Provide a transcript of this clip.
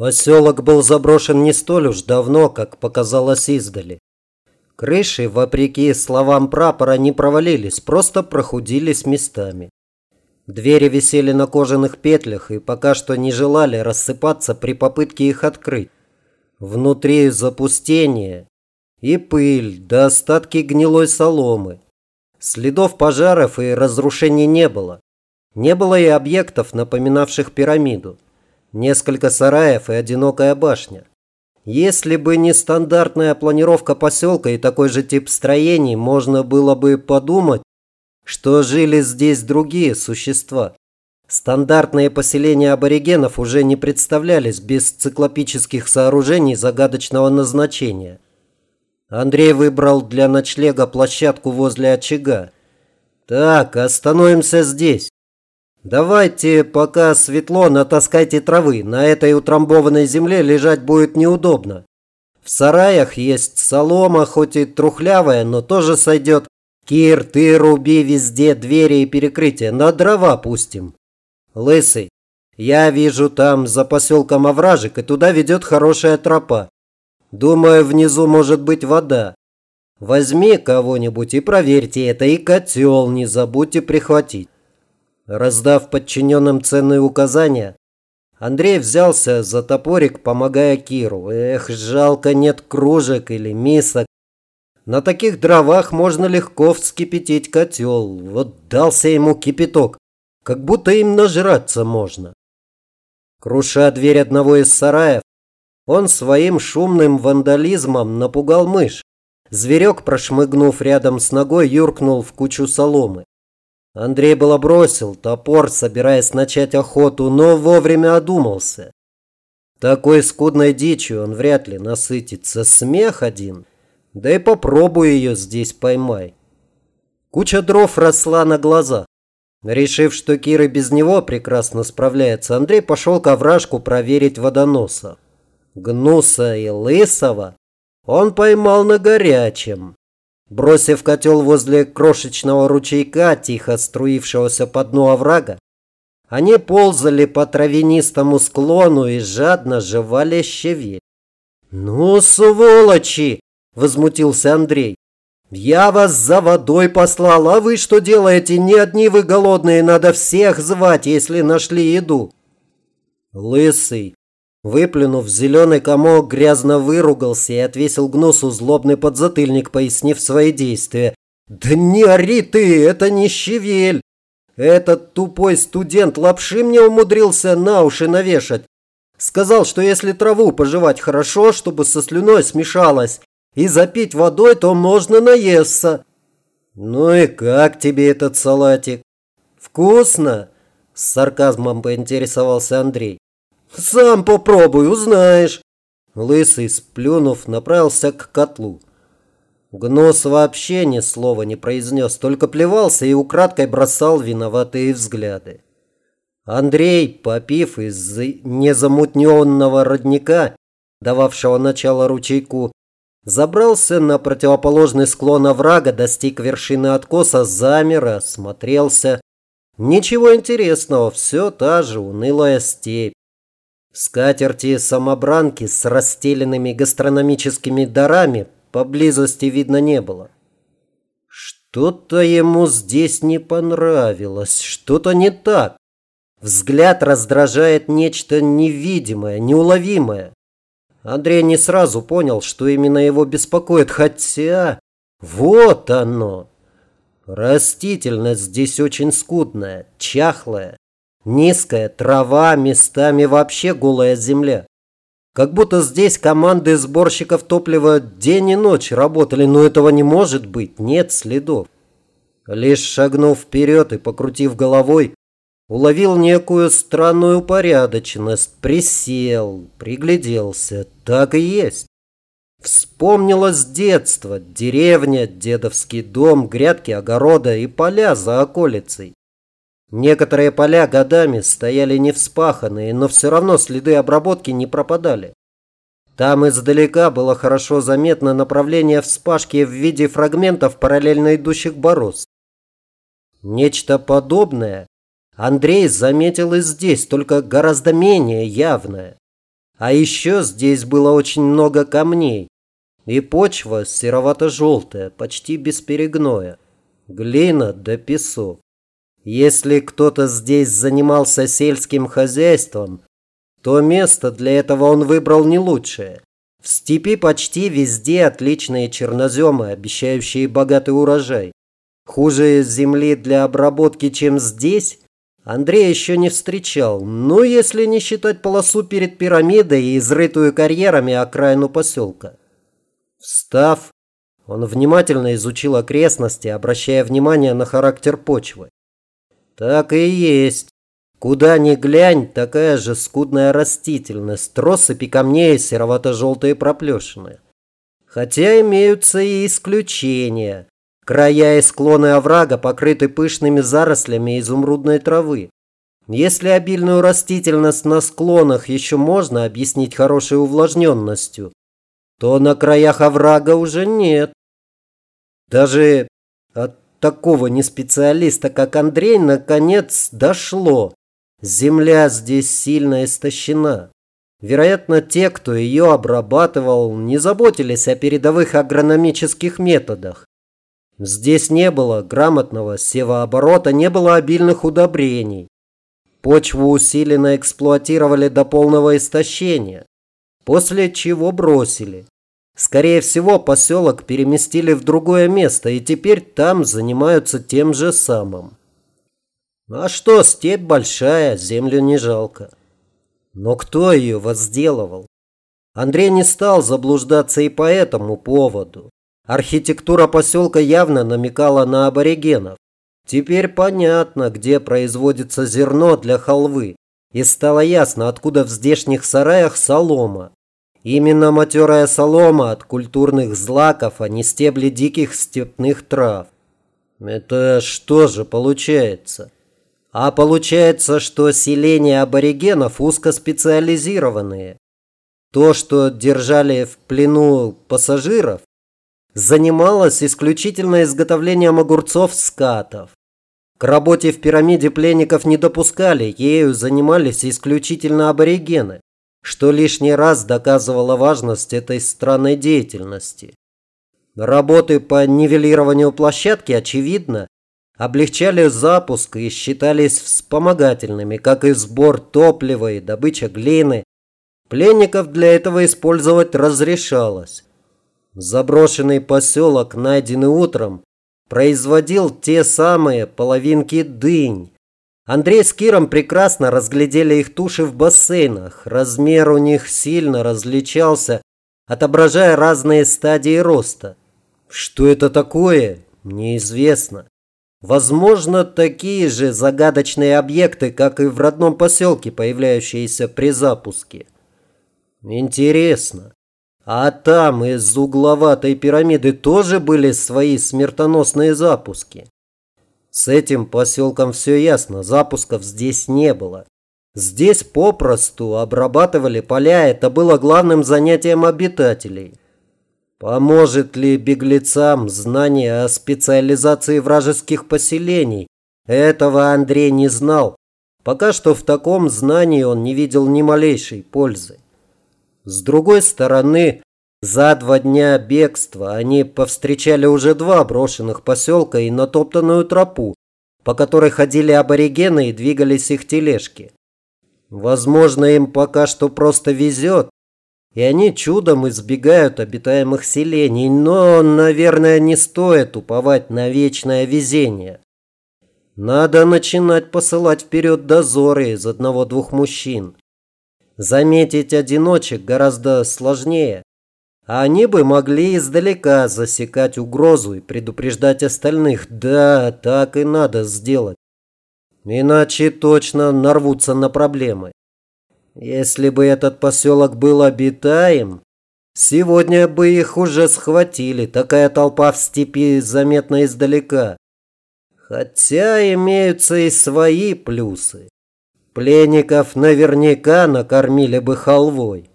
Поселок был заброшен не столь уж давно, как показалось издали. Крыши, вопреки словам прапора, не провалились, просто прохудились местами. Двери висели на кожаных петлях и пока что не желали рассыпаться при попытке их открыть. Внутри запустение и пыль, до остатки гнилой соломы. Следов пожаров и разрушений не было. Не было и объектов, напоминавших пирамиду. Несколько сараев и одинокая башня. Если бы не стандартная планировка поселка и такой же тип строений, можно было бы подумать, что жили здесь другие существа. Стандартные поселения аборигенов уже не представлялись без циклопических сооружений загадочного назначения. Андрей выбрал для ночлега площадку возле очага. «Так, остановимся здесь. Давайте, пока светло, натаскайте травы. На этой утрамбованной земле лежать будет неудобно. В сараях есть солома, хоть и трухлявая, но тоже сойдет. Кир, ты руби везде двери и перекрытия. На дрова пустим. Лысый, я вижу там за поселком овражек, и туда ведет хорошая тропа. Думаю, внизу может быть вода. Возьми кого-нибудь и проверьте это, и котел не забудьте прихватить. Раздав подчиненным ценные указания, Андрей взялся за топорик, помогая Киру. Эх, жалко нет кружек или мисок. На таких дровах можно легко вскипятить котел. Вот дался ему кипяток, как будто им нажраться можно. Круша дверь одного из сараев, он своим шумным вандализмом напугал мышь. Зверек, прошмыгнув рядом с ногой, юркнул в кучу соломы. Андрей было бросил топор, собираясь начать охоту, но вовремя одумался. Такой скудной дичью он вряд ли насытится. Смех один. Да и попробуй ее здесь поймай. Куча дров росла на глаза. Решив, что Кира без него прекрасно справляется, Андрей пошел к овражку проверить водоноса. Гнуса и Лысого он поймал на горячем. Бросив котел возле крошечного ручейка, тихо струившегося по дну оврага, они ползали по травянистому склону и жадно жевали щавель. «Ну, сволочи!» – возмутился Андрей. «Я вас за водой послал, а вы что делаете? Не одни вы голодные, надо всех звать, если нашли еду». Лысый Выплюнув зеленый комок, грязно выругался и отвесил Гнусу злобный подзатыльник, пояснив свои действия. «Да не ори ты, это не щавель! Этот тупой студент лапши мне умудрился на уши навешать. Сказал, что если траву пожевать хорошо, чтобы со слюной смешалась, и запить водой, то можно наесться». «Ну и как тебе этот салатик?» «Вкусно?» – с сарказмом поинтересовался Андрей. «Сам попробуй, узнаешь!» Лысый, сплюнув, направился к котлу. Гнос вообще ни слова не произнес, только плевался и украдкой бросал виноватые взгляды. Андрей, попив из незамутненного родника, дававшего начало ручейку, забрался на противоположный склон оврага, достиг вершины откоса, замер, осмотрелся. Ничего интересного, все та же унылая степь. Скатерти-самобранки с расстеленными гастрономическими дарами поблизости видно не было. Что-то ему здесь не понравилось, что-то не так. Взгляд раздражает нечто невидимое, неуловимое. Андрей не сразу понял, что именно его беспокоит, хотя... Вот оно! Растительность здесь очень скудная, чахлая. Низкая трава, местами вообще голая земля. Как будто здесь команды сборщиков топлива день и ночь работали, но этого не может быть, нет следов. Лишь шагнув вперед и покрутив головой, уловил некую странную порядочность, присел, пригляделся. Так и есть. Вспомнилось детство, деревня, дедовский дом, грядки огорода и поля за околицей. Некоторые поля годами стояли не вспаханные, но все равно следы обработки не пропадали. Там издалека было хорошо заметно направление вспашки в виде фрагментов параллельно идущих борозд. Нечто подобное Андрей заметил и здесь, только гораздо менее явное. А еще здесь было очень много камней. И почва серовато-желтая, почти без перегноя. Глина да песок. Если кто-то здесь занимался сельским хозяйством, то место для этого он выбрал не лучшее. В степи почти везде отличные черноземы, обещающие богатый урожай. Хуже земли для обработки, чем здесь, Андрей еще не встречал, ну, если не считать полосу перед пирамидой и изрытую карьерами окраину поселка. Встав, он внимательно изучил окрестности, обращая внимание на характер почвы. Так и есть. Куда ни глянь, такая же скудная растительность, россыпи камней серовато-желтые проплешины. Хотя имеются и исключения. Края и склоны оврага покрыты пышными зарослями изумрудной травы. Если обильную растительность на склонах еще можно объяснить хорошей увлажненностью, то на краях оврага уже нет. Даже от такого неспециалиста, как Андрей, наконец дошло. Земля здесь сильно истощена. Вероятно, те, кто ее обрабатывал, не заботились о передовых агрономических методах. Здесь не было грамотного севооборота, не было обильных удобрений. Почву усиленно эксплуатировали до полного истощения, после чего бросили. Скорее всего, поселок переместили в другое место, и теперь там занимаются тем же самым. А что, степь большая, землю не жалко. Но кто ее возделывал? Андрей не стал заблуждаться и по этому поводу. Архитектура поселка явно намекала на аборигенов. Теперь понятно, где производится зерно для халвы. И стало ясно, откуда в здешних сараях солома. Именно матерая солома от культурных злаков, а не стебли диких степных трав. Это что же получается? А получается, что селения аборигенов узкоспециализированные. То, что держали в плену пассажиров, занималось исключительно изготовлением огурцов-скатов. К работе в пирамиде пленников не допускали, ею занимались исключительно аборигены, что лишний раз доказывало важность этой странной деятельности. Работы по нивелированию площадки, очевидно, облегчали запуск и считались вспомогательными, как и сбор топлива и добыча глины. Пленников для этого использовать разрешалось. Заброшенный поселок, найденный утром, производил те самые половинки дынь. Андрей с Киром прекрасно разглядели их туши в бассейнах. Размер у них сильно различался, отображая разные стадии роста. Что это такое, неизвестно. Возможно, такие же загадочные объекты, как и в родном поселке, появляющиеся при запуске. Интересно, а там из угловатой пирамиды тоже были свои смертоносные запуски? С этим поселком все ясно, запусков здесь не было. Здесь попросту обрабатывали поля, это было главным занятием обитателей. Поможет ли беглецам знание о специализации вражеских поселений? Этого Андрей не знал. Пока что в таком знании он не видел ни малейшей пользы. С другой стороны, за два дня бегства они повстречали уже два брошенных поселка и натоптанную тропу, по которой ходили аборигены и двигались их тележки. Возможно, им пока что просто везет, и они чудом избегают обитаемых селений, но, наверное, не стоит уповать на вечное везение. Надо начинать посылать вперед дозоры из одного-двух мужчин. Заметить одиночек гораздо сложнее. Они бы могли издалека засекать угрозу и предупреждать остальных. Да, так и надо сделать. Иначе точно нарвутся на проблемы. Если бы этот поселок был обитаем, сегодня бы их уже схватили. Такая толпа в степи заметна издалека. Хотя имеются и свои плюсы. Пленников наверняка накормили бы халвой.